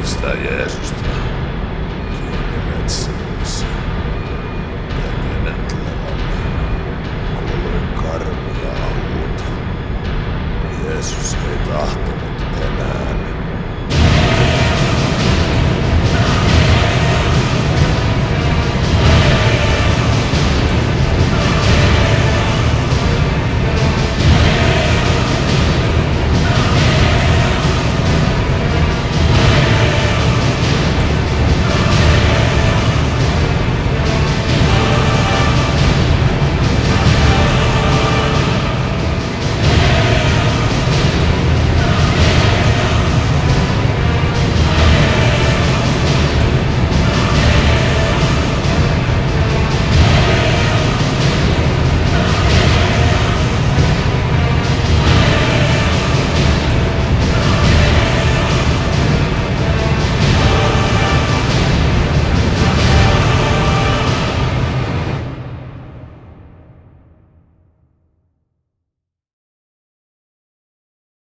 dostajesz.